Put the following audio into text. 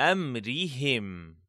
أمرهم